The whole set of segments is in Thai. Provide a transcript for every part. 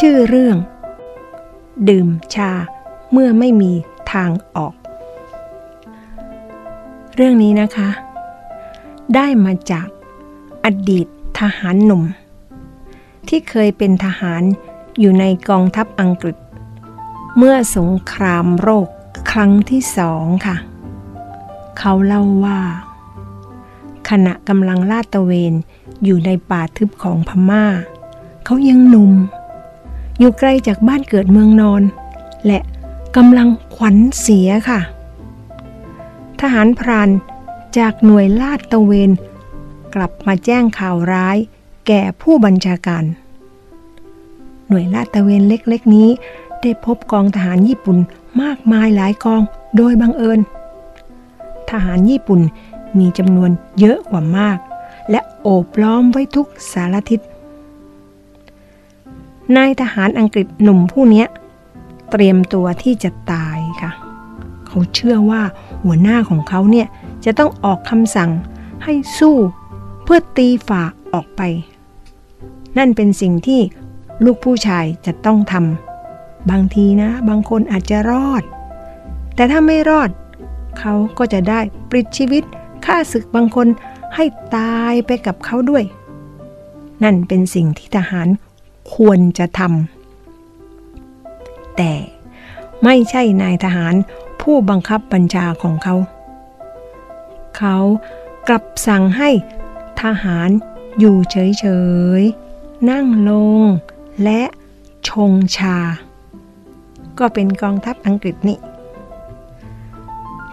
ชื่อเรื่อง ดื่มชาเมื่อไม่มีทางออก เรื่องนี้นะคะ ได้มาจากอดีตทหารหนุ่ม ที่เคยเป็นทหารอยู่ในกองทัพอังกฤษ เมื่อสงครามโรคครั้งที่สองค่ะ เขาเล่าว่า ขณะกำลังลาดตระเวนอยู่ในป่าทึบของพม่า เขายังหนุ่ม อยู่ไกลจากบ้านเกิดเมืองนอน และกำลังขวัญเสียค่ะ ทหารพรานจากหน่วยลาดตะเวน กลับมาแจ้งข่าวร้ายแก่ผู้บัญชาการ หน่วยลาดตะเวนเล็กๆนี้ ได้พบกองทหารญี่ปุ่นมากมายหลายกองโดยบังเอิญ ทหารญี่ปุ่นมีจำนวนเยอะกว่ามาก และโอบล้อมไว้ทุกสารทิศ นายทหารอังกฤษหนุ่มผู้นี้เตรียมตัวที่จะตายค่ะ เขาเชื่อว่าหัวหน้าของเขาเนี่ยจะต้องออกคำสั่งให้สู้เพื่อตีฝ่าออกไป นั่นเป็นสิ่งที่ลูกผู้ชายจะต้องทำบางทีนะ บางคนอาจจะรอด แต่ถ้าไม่รอด เขาก็จะได้ปลิดชีวิตฆ่าศึกบางคนให้ตายไปกับเขาด้วย นั่นเป็นสิ่งที่ทหาร ควรจะทำแต่ไม่ใช่นายทหารผู้บังคับบัญชาของเขา เขากลับสั่งให้ทหารอยู่เฉยๆ นั่งลงและชงชา ก็เป็นกองทัพอังกฤษนี่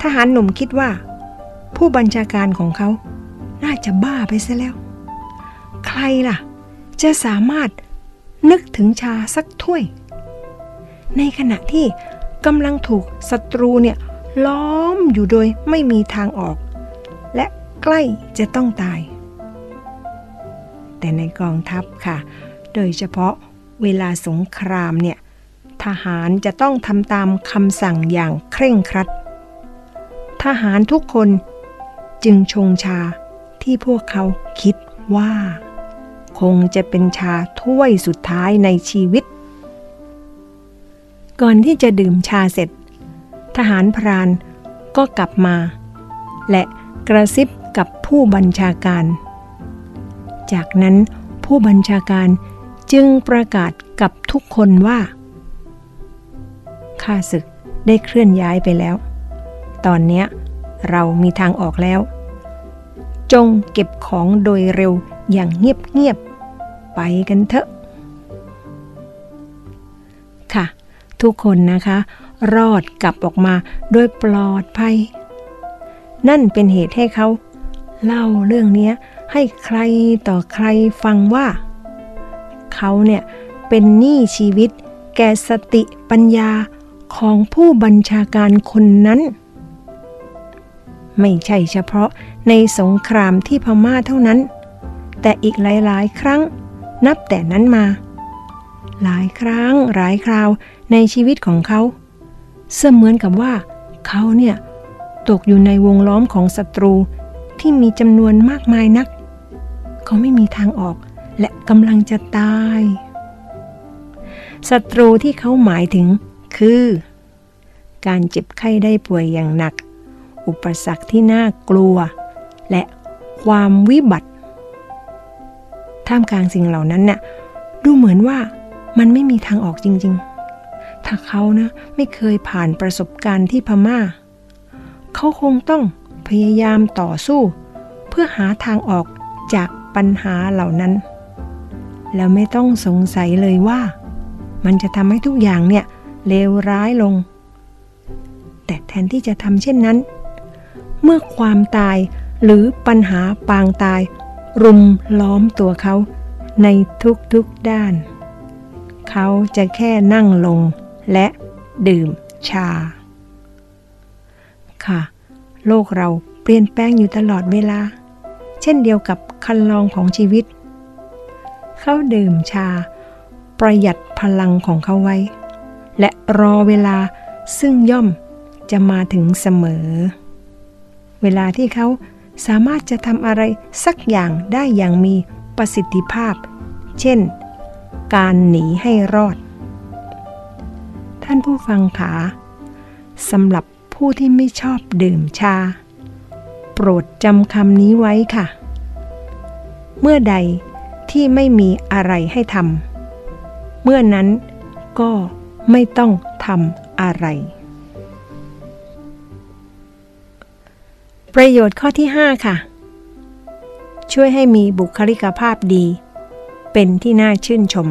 ทหารหนุ่มคิดว่า ผู้บัญชาการของเขา น่าจะบ้าไปซะแล้ว ใครล่ะ จะสามารถ นึกถึงชาสักถ้วย ในขณะที่กำลังถูกศัตรูเนี่ยล้อมอยู่โดยไม่มีทางออก และใกล้จะต้องตาย แต่ในกองทัพค่ะ โดยเฉพาะเวลาสงครามเนี่ยทหารจะต้องทำตามคำสั่งอย่างเคร่งครัด ทหารทุกคนจึงชงชาที่พวกเขาคิดว่า คงจะเป็นชาถ้วยสุดท้ายในชีวิต ก่อนที่จะดื่มชาเสร็จ ทหารพรานก็กลับมา และกระซิบกับผู้บัญชาการ จากนั้นผู้บัญชาการจึงประกาศกับทุกคนว่าข้าศึกได้เคลื่อนย้ายไปแล้ว ตอนนี้เรามีทางออกแล้ว จงเก็บของโดยเร็วอย่างเงียบๆ ไปกันเถอะ ค่ะ ทุกคนนะคะ รอดกลับออกมาโดยปลอดภัย นั่นเป็นเหตุให้เขาเล่าเรื่องนี้ให้ใครต่อใครฟังว่า เขาเนี่ยเป็นหนี้ชีวิตแก่สติปัญญาของผู้บัญชาการคนนั้น ไม่ใช่เฉพาะในสงครามที่พม่าเท่านั้น แต่อีกหลาย ๆ ครั้ง นับแต่นั้นมา หลายครั้งหลายคราวในชีวิตของเขา เสมือนกับว่า เขาเนี่ย ตกอยู่ในวงล้อมของศัตรูที่มีจำนวนมากมายนัก เขาไม่มีทางออกและกำลังจะตายศัตรูที่เขาหมายถึงคือ การเจ็บไข้ได้ป่วยอย่างหนัก อุปสรรคที่น่ากลัว และความวิบัติ ท่ามกลางสิ่งเหล่านั้นน่ะดูเหมือนว่ามันไม่มีทางออกจริง ๆ ถ้าเขานะไม่เคยผ่านประสบการณ์ที่พมา่า เขาคงต้องพยายามต่อสู้ เพื่อหาทางออกจากปัญหาเหล่านั้น แล้วไม่ต้องสงสัยเลยว่า มันจะทำให้ทุกอย่างเนี่ยเลวร้ายลง แต่แทนที่จะทำเช่นนั้น เมื่อความตายหรือปัญหาปางตาย รุมล้อมตัวเขาในทุกๆด้าน เขาจะแค่นั่งลงและดื่มชา ค่ะ โลกเราเปลี่ยนแปลงอยู่ตลอดเวลา เช่นเดียวกับคันลองของชีวิต เขาดื่มชา ประหยัดพลังของเขาไว้ และรอเวลาซึ่งย่อมจะมาถึงเสมอ เวลาที่เขา สามารถจะทำอะไรสักอย่างได้อย่างมีประสิทธิภาพ เช่น การหนีให้รอด ท่านผู้ฟังขาสำหรับผู้ที่ไม่ชอบดื่มชา โปรดจำคำนี้ไว้ค่ะ เมื่อใดที่ไม่มีอะไรให้ทำเมื่อนั้นก็ไม่ต้องทำอะไร ประโยชน์ข้อที่ 5 ค่ะ ช่วยให้มีบุคลิกภาพดี เป็นที่น่าชื่นชม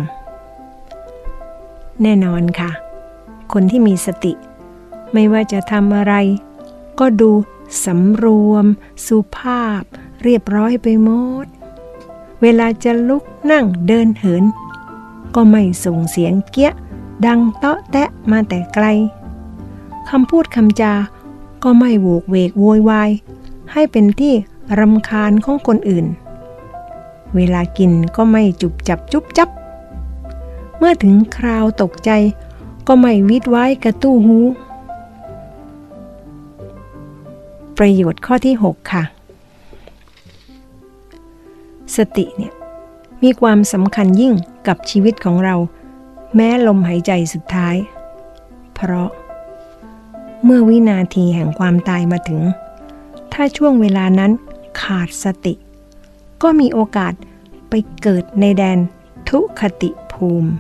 แน่นอนค่ะ คนที่มีสติ ไม่ว่าจะทำอะไร ก็ดูสำรวม สุภาพ เรียบร้อยไปหมด เวลาจะลุกนั่งเดินเหิน ก็ไม่ส่งเสียงเกี้ย ดังเตาะแตะมาแต่ไกลคำพูดคำจา ก็ไม่โวกเวกโวยวายให้เป็นที่รำคาญของคนอื่น เวลากินก็ไม่จุบจับจุบจับ เมื่อถึงคราวตกใจก็ไม่วิดไว้กระตู้หู ประโยชน์ข้อที่ 6 ค่ะ สติเนี่ยมีความสำคัญยิ่งกับชีวิตของเรา แม้ลมหายใจสุดท้าย เพราะ เมื่อวินาทีแห่งความตายมาถึง ถ้าช่วงเวลานั้นขาดสติ ก็มีโอกาสไปเกิดในแดนทุคติภูมิ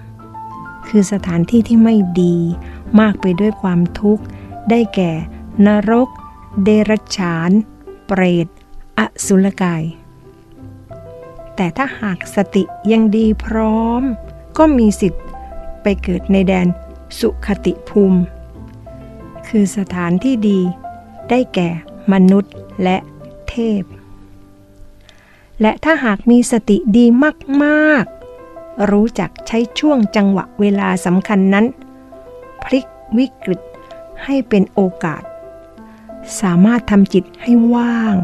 คือสถานที่ที่ไม่ดีมากไปด้วยความทุกข์ ได้แก่นรก เดรัจฉาน เปรต อสุรกาย แต่ถ้าหากสติยังดีพร้อม ก็มีสิทธิ์ไปเกิดในแดนสุขติภูมิ คือสถานที่ดี ได้แก่มนุษย์และเทพ และถ้าหากมีสติดีมากๆ รู้จักใช้ช่วงจังหวะเวลาสำคัญนั้น พลิกวิกฤตให้เป็นโอกาส สามารถทำจิตให้ว่าง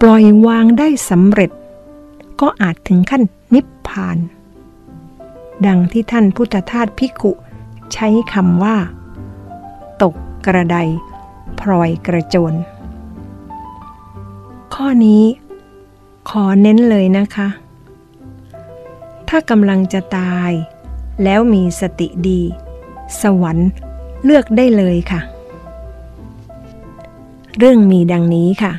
ปล่อยวางได้สำเร็จ ก็อาจถึงขั้นนิพพาน ดังที่ท่านพุทธทาสพิกุใช้คำว่า ตก กระไดพลอยกระโจน ข้อนี้ขอเน้นเลยนะคะ ถ้ากำลังจะตาย แล้วมีสติดี สวรรค์เลือกได้เลยค่ะ เรื่องมีดังนี้ค่ะ